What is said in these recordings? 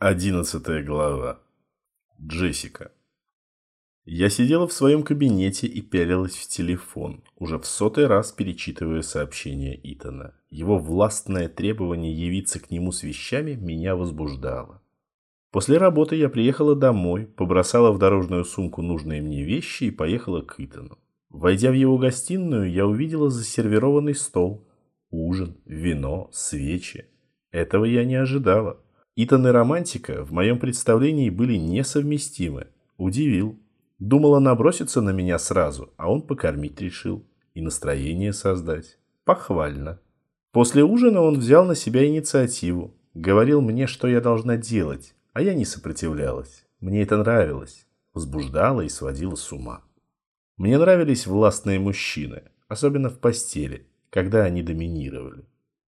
Одиннадцатая глава. Джессика. Я сидела в своем кабинете и пялилась в телефон, уже в сотый раз перечитывая сообщение Итана. Его властное требование явиться к нему с вещами меня возбуждало. После работы я приехала домой, побросала в дорожную сумку нужные мне вещи и поехала к Итану. Войдя в его гостиную, я увидела засервированный стол, ужин, вино, свечи. Этого я не ожидала. Итан и романтика в моем представлении были несовместимы. Удивил. Думала наброситься на меня сразу, а он покормить решил. И настроение создать. Похвально. После ужина он взял на себя инициативу. Говорил мне, что я должна делать, а я не сопротивлялась. Мне это нравилось. Возбуждало и сводило с ума. Мне нравились властные мужчины, особенно в постели, когда они доминировали.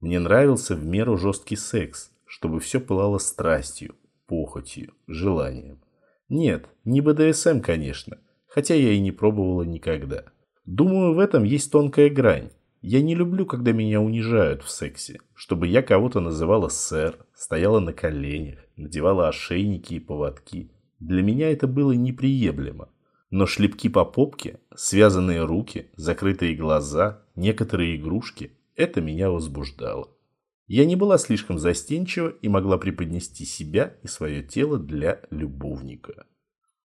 Мне нравился в меру жесткий секс, чтобы все пылало страстью, похотью, желанием. Нет, не БДСМ, конечно, хотя я и не пробовала никогда. Думаю, в этом есть тонкая грань. Я не люблю, когда меня унижают в сексе, чтобы я кого-то называла сэр, стояла на коленях, надевала ошейники и поводки. Для меня это было неприемлемо. Но шлепки по попке, связанные руки, закрытые глаза, некоторые игрушки – это меня возбуждало. Я не была слишком застенчива и могла преподнести себя и свое тело для любовника.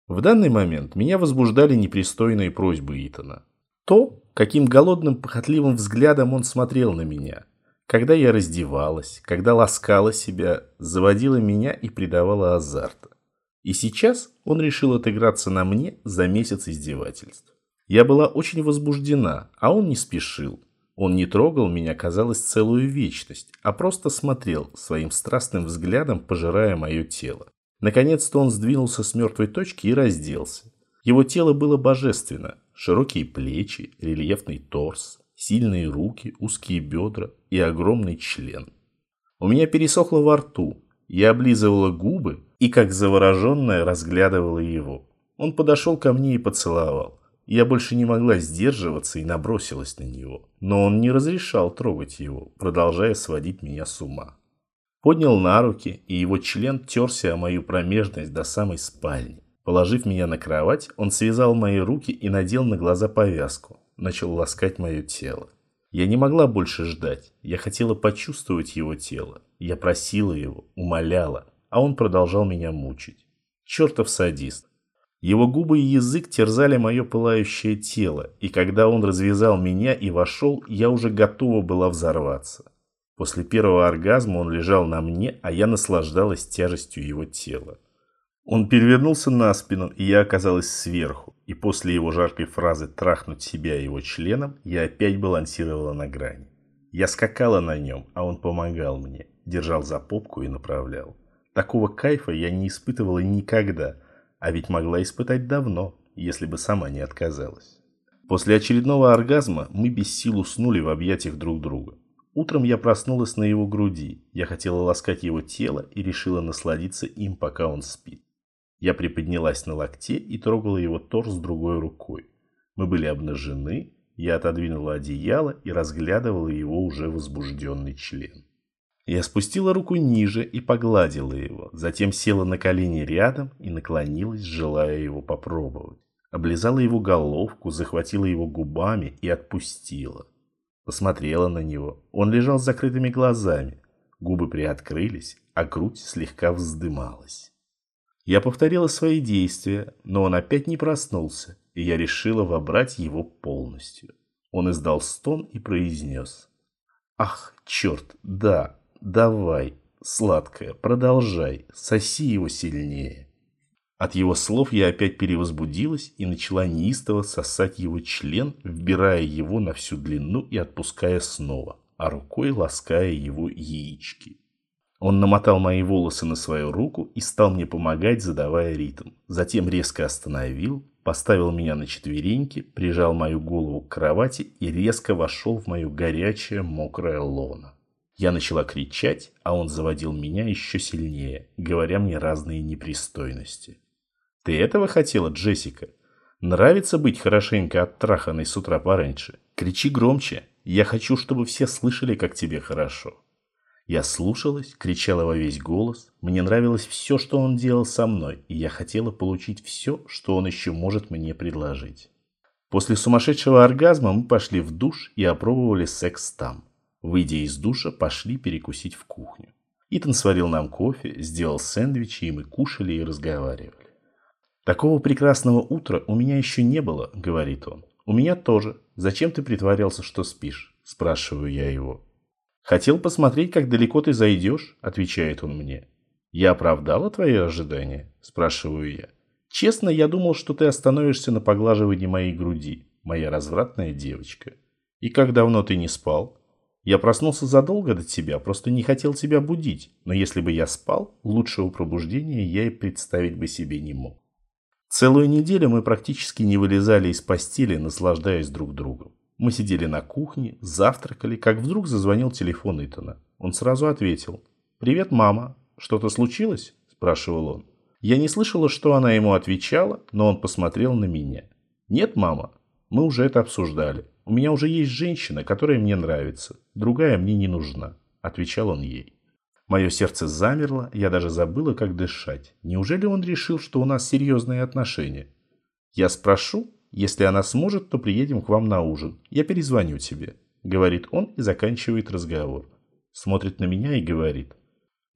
В данный момент меня возбуждали непристойные просьбы Итана. То, каким голодным похотливым взглядом он смотрел на меня, когда я раздевалась, когда ласкала себя, заводила меня и придавала азарта. И сейчас он решил отыграться на мне за месяц издевательств. Я была очень возбуждена, а он не спешил, он не трогал меня, казалось, целую вечность, а просто смотрел своим страстным взглядом, пожирая мое тело. Наконец-то он сдвинулся с мертвой точки и разделся. Его тело было божественно. Широкие плечи, рельефный торс, сильные руки, узкие бедра и огромный член. У меня пересохло во рту. Я облизывала губы и, как завороженная, разглядывала его. Он подошел ко мне и поцеловал. Я больше не могла сдерживаться и набросилась на него. Но он не разрешал трогать его, продолжая сводить меня с ума. Поднял на руки, и его член терся о мою промежность до самой спальни. Положив меня на кровать, он связал мои руки и надел на глаза повязку. Начал ласкать мое тело. Я не могла больше ждать. Я хотела почувствовать его тело. Я просила его, умоляла, а он продолжал меня мучить. Чертов садист. Его губы и язык терзали мое пылающее тело, и когда он развязал меня и вошел, я уже готова была взорваться. После первого оргазма он лежал на мне, а я наслаждалась тяжестью его тела. Он перевернулся на спину, и я оказалась сверху, и после его жаркой фразы «трахнуть себя его членом» я опять балансировала на грани. Я скакала на нем, а он помогал мне, держал за попку и направлял. Такого кайфа я не испытывала никогда – а ведь могла испытать давно, если бы сама не отказалась. После очередного оргазма мы без сил уснули в объятиях друг друга. Утром я проснулась на его груди. Я хотела ласкать его тело и решила насладиться им, пока он спит. Я приподнялась на локте и трогала его торс другой рукой. Мы были обнажены, я отодвинула одеяло и разглядывала его уже возбужденный член. Я спустила руку ниже и погладила его, затем села на колени рядом и наклонилась, желая его попробовать. Облизала его головку, захватила его губами и отпустила. Посмотрела на него. Он лежал с закрытыми глазами. Губы приоткрылись, а грудь слегка вздымалась. Я повторила свои действия, но он опять не проснулся, и я решила вобрать его полностью. Он издал стон и произнес. «Ах, черт, да, Давай, сладкая, продолжай, соси его сильнее. От его слов я опять перевозбудилась и начала неистово сосать его член, вбирая его на всю длину и отпуская снова, а рукой лаская его яички. Он намотал мои волосы на свою руку и стал мне помогать, задавая ритм. Затем резко остановил, поставил меня на четвереньки, прижал мою голову к кровати и резко вошел в мое горячее мокрое лоно. Я начала кричать, а он заводил меня еще сильнее, говоря мне разные непристойности. «Ты этого хотела, Джессика? Нравится быть хорошенько оттраханной с утра пораньше? Кричи громче. Я хочу, чтобы все слышали, как тебе хорошо». Я слушалась, кричала во весь голос. Мне нравилось все, что он делал со мной, и я хотела получить все, что он еще может мне предложить. После сумасшедшего оргазма мы пошли в душ и опробовали секс там. Выйдя из душа, пошли перекусить в кухню. Итан сварил нам кофе, сделал сэндвичи, и мы кушали и разговаривали. «Такого прекрасного утра у меня еще не было», — говорит он. «У меня тоже. Зачем ты притворялся, что спишь?» — спрашиваю я его. «Хотел посмотреть, как далеко ты зайдешь», — отвечает он мне. «Я оправдала твои ожидания?» — спрашиваю я. «Честно, я думал, что ты остановишься на поглаживании моей груди, моя развратная девочка. И как давно ты не спал?» Я проснулся задолго до тебя, просто не хотел тебя будить. Но если бы я спал, лучшего пробуждения я и представить бы себе не мог. Целую неделю мы практически не вылезали из постели, наслаждаясь друг другом. Мы сидели на кухне, завтракали, как вдруг зазвонил телефон Итана. Он сразу ответил. «Привет, мама. Что-то случилось?» – спрашивал он. Я не слышала, что она ему отвечала, но он посмотрел на меня. «Нет, мама. Мы уже это обсуждали. У меня уже есть женщина, которая мне нравится. Другая мне не нужна», – отвечал он ей. Мое сердце замерло, я даже забыла, как дышать. Неужели он решил, что у нас серьезные отношения? Я спрошу, если она сможет, то приедем к вам на ужин. Я перезвоню тебе», — говорит он и заканчивает разговор. Смотрит на меня и говорит.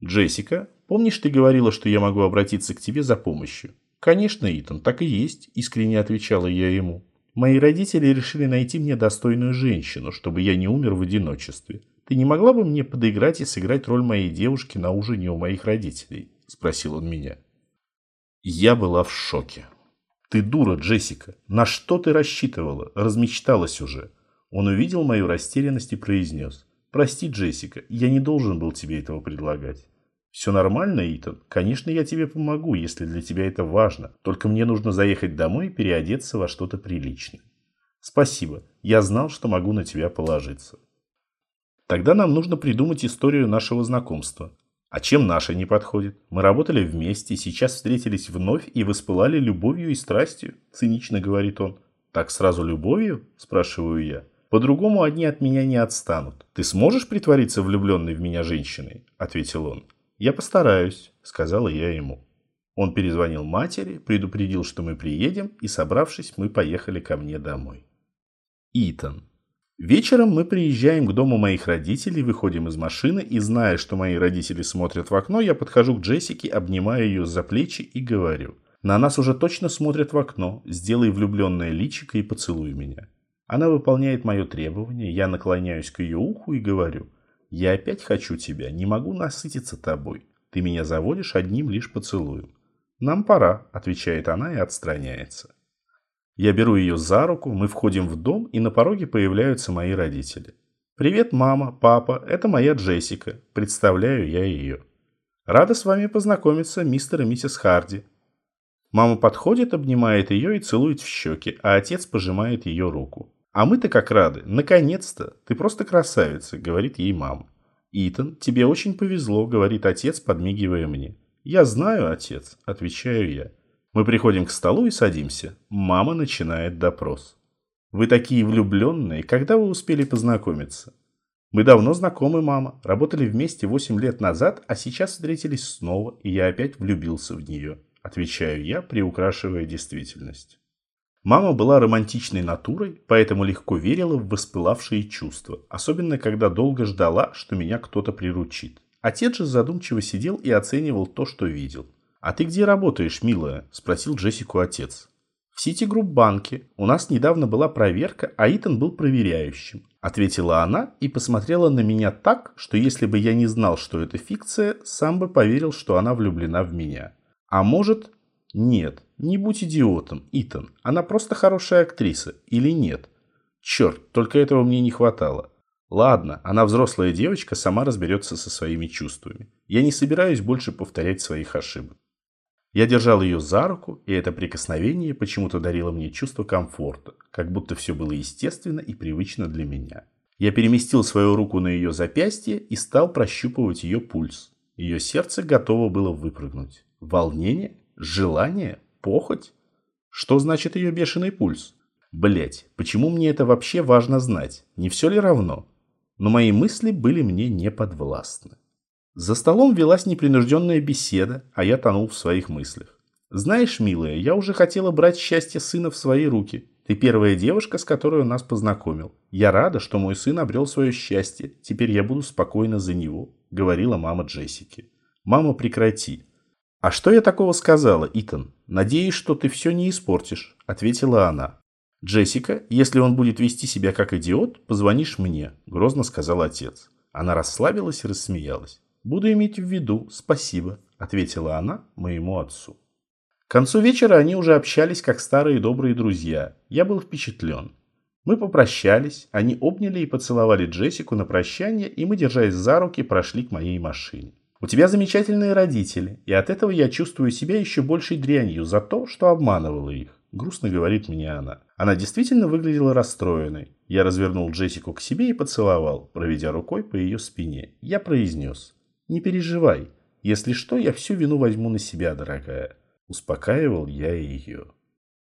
«Джессика, помнишь, ты говорила, что я могу обратиться к тебе за помощью?» «Конечно, Итан, так и есть», — искренне отвечала я ему. «Мои родители решили найти мне достойную женщину, чтобы я не умер в одиночестве. Ты не могла бы мне подыграть и сыграть роль моей девушки на ужине у моих родителей?» — спросил он меня. Я была в шоке. «Ты дура, Джессика! На что ты рассчитывала? Размечталась уже!» Он увидел мою растерянность и произнес. «Прости, Джессика, я не должен был тебе этого предлагать». «Все нормально, Итан? Конечно, я тебе помогу, если для тебя это важно. Только мне нужно заехать домой и переодеться во что-то приличное». «Спасибо. Я знал, что могу на тебя положиться». «Тогда нам нужно придумать историю нашего знакомства. А чем наша не подходит? Мы работали вместе, сейчас встретились вновь и воспылали любовью и страстью, цинично говорит он. Так сразу любовью? Спрашиваю я. По-другому одни от меня не отстанут. Ты сможешь притвориться влюбленной в меня женщиной? Ответил он. Я постараюсь, сказала я ему. Он перезвонил матери, предупредил, что мы приедем, и, собравшись, мы поехали ко мне домой. Итан. Вечером мы приезжаем к дому моих родителей, выходим из машины и, зная, что мои родители смотрят в окно, я подхожу к Джессике, обнимаю ее за плечи и говорю. На нас уже точно смотрят в окно, сделай влюбленное личико и поцелуй меня. Она выполняет мое требование, я наклоняюсь к ее уху и говорю. Я опять хочу тебя, не могу насытиться тобой. Ты меня заводишь одним лишь поцелуем. Нам пора, отвечает она и отстраняется. Я беру ее за руку, мы входим в дом, и на пороге появляются мои родители. «Привет, мама, папа, это моя Джессика. Представляю я ее». «Рада с вами познакомиться, мистер и миссис Харди». Мама подходит, обнимает ее и целует в щеки, а отец пожимает ее руку. «А мы-то как рады! Наконец-то! Ты просто красавица!» – говорит ей мама. «Итан, тебе очень повезло», – говорит отец, подмигивая мне. «Я знаю, отец», – отвечаю я. Мы приходим к столу и садимся. Мама начинает допрос. Вы такие влюбленные, когда вы успели познакомиться? Мы давно знакомы, мама. Работали вместе 8 лет назад, а сейчас встретились снова, и я опять влюбился в нее. Отвечаю я, приукрашивая действительность. Мама была романтичной натурой, поэтому легко верила в воспылавшие чувства, особенно когда долго ждала, что меня кто-то приручит. Отец же задумчиво сидел и оценивал то, что видел. «А ты где работаешь, милая?» – спросил Джессику отец. «В Ситигрупп банке. У нас недавно была проверка, а Итан был проверяющим», – ответила она и посмотрела на меня так, что если бы я не знал, что это фикция, сам бы поверил, что она влюблена в меня. А может... Нет, не будь идиотом, Итан. Она просто хорошая актриса. Или нет? Черт, только этого мне не хватало. Ладно, она взрослая девочка, сама разберется со своими чувствами. Я не собираюсь больше повторять своих ошибок. Я держал ее за руку, и это прикосновение почему-то дарило мне чувство комфорта, как будто все было естественно и привычно для меня. Я переместил свою руку на ее запястье и стал прощупывать ее пульс. Ее сердце готово было выпрыгнуть. Волнение? Желание? Похоть? Что значит ее бешеный пульс? Блять, почему мне это вообще важно знать? Не все ли равно? Но мои мысли были мне не подвластны. За столом велась непринужденная беседа, а я тонул в своих мыслях. «Знаешь, милая, я уже хотела брать счастье сына в свои руки. Ты первая девушка, с которой он нас познакомил. Я рада, что мой сын обрел свое счастье. Теперь я буду спокойна за него», — говорила мама Джессики. «Мама, прекрати». «А что я такого сказала, Итан? Надеюсь, что ты все не испортишь», — ответила она. «Джессика, если он будет вести себя как идиот, позвонишь мне», — грозно сказал отец. Она расслабилась и рассмеялась. «Буду иметь в виду, спасибо», — ответила она моему отцу. К концу вечера они уже общались как старые добрые друзья. Я был впечатлен. Мы попрощались, они обняли и поцеловали Джессику на прощание, и мы, держась за руки, прошли к моей машине. У тебя замечательные родители, и от этого я чувствую себя еще большей дрянью за то, что обманывала их. Грустно говорит мне она. Она действительно выглядела расстроенной. Я развернул Джессику к себе и поцеловал, проведя рукой по ее спине. Я произнес. Не переживай. Если что, я всю вину возьму на себя, дорогая. Успокаивал я ее.